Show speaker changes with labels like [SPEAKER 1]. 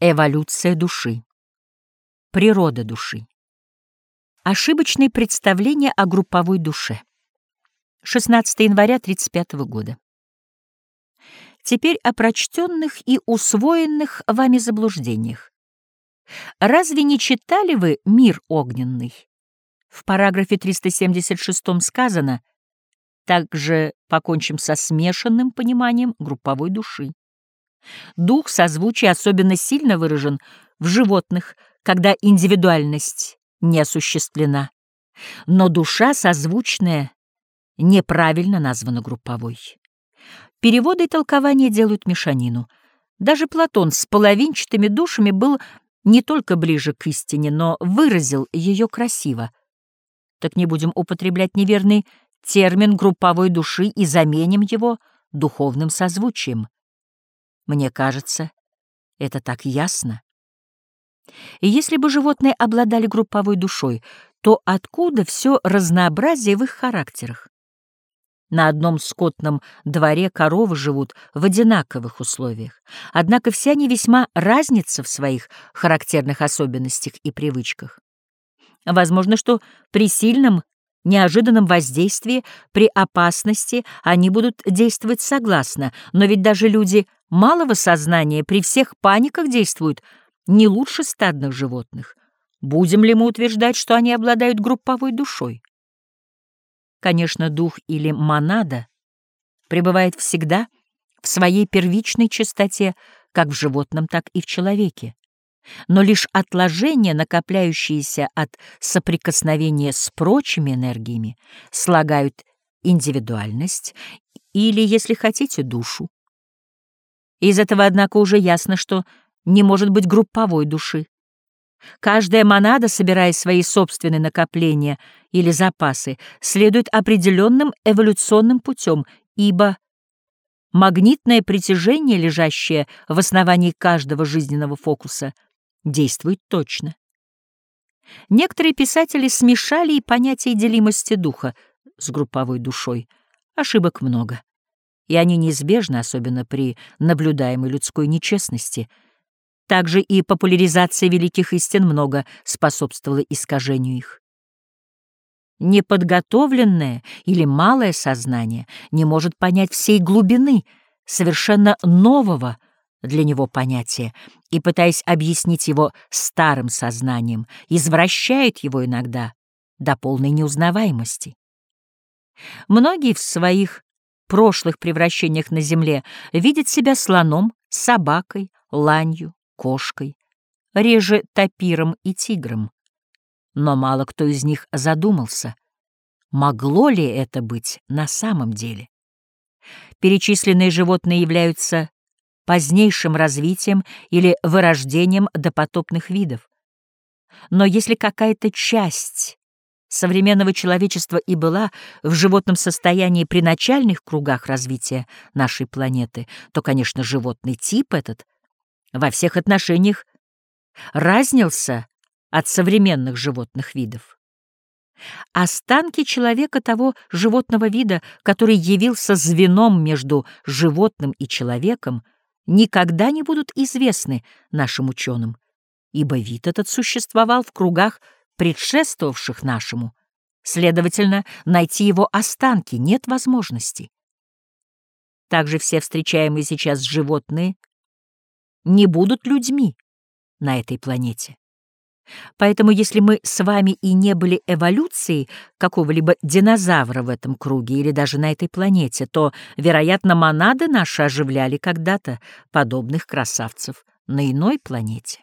[SPEAKER 1] Эволюция души. Природа души. Ошибочные представления о групповой душе. 16 января 1935 года. Теперь о прочтенных и усвоенных вами заблуждениях. Разве не читали вы «Мир огненный»? В параграфе 376 сказано «Также покончим со смешанным пониманием групповой души». Дух созвучия особенно сильно выражен в животных, когда индивидуальность не осуществлена. Но душа созвучная неправильно названа групповой. Переводы и толкования делают мешанину. Даже Платон с половинчатыми душами был не только ближе к истине, но выразил ее красиво. Так не будем употреблять неверный термин групповой души и заменим его духовным созвучием. Мне кажется, это так ясно. И если бы животные обладали групповой душой, то откуда все разнообразие в их характерах? На одном скотном дворе коровы живут в одинаковых условиях, однако все они весьма разнятся в своих характерных особенностях и привычках. Возможно, что при сильном, неожиданном воздействии, при опасности они будут действовать согласно, но ведь даже люди малого сознания при всех паниках действуют не лучше стадных животных. Будем ли мы утверждать, что они обладают групповой душой? Конечно, дух или монада пребывает всегда в своей первичной чистоте, как в животном, так и в человеке. Но лишь отложения, накопляющиеся от соприкосновения с прочими энергиями, слагают индивидуальность или, если хотите, душу. Из этого, однако, уже ясно, что не может быть групповой души. Каждая монада, собирая свои собственные накопления или запасы, следует определенным эволюционным путем, ибо магнитное притяжение, лежащее в основании каждого жизненного фокуса, действует точно. Некоторые писатели смешали и понятие делимости духа с групповой душой. Ошибок много, и они неизбежны, особенно при наблюдаемой людской нечестности — также и популяризация великих истин много способствовала искажению их. Неподготовленное или малое сознание не может понять всей глубины совершенно нового для него понятия и, пытаясь объяснить его старым сознанием, извращает его иногда до полной неузнаваемости. Многие в своих прошлых превращениях на земле видят себя слоном, собакой, ланью, кошкой, реже тапиром и тигром. Но мало кто из них задумался, могло ли это быть на самом деле. Перечисленные животные являются позднейшим развитием или вырождением допотопных видов. Но если какая-то часть современного человечества и была в животном состоянии при начальных кругах развития нашей планеты, то, конечно, животный тип этот — во всех отношениях разнился от современных животных видов. Останки человека того животного вида, который явился звеном между животным и человеком, никогда не будут известны нашим ученым, ибо вид этот существовал в кругах, предшествовавших нашему. Следовательно, найти его останки нет возможности. Также все встречаемые сейчас животные не будут людьми на этой планете. Поэтому если мы с вами и не были эволюцией какого-либо динозавра в этом круге или даже на этой планете, то, вероятно, монады наши оживляли когда-то подобных красавцев на иной планете.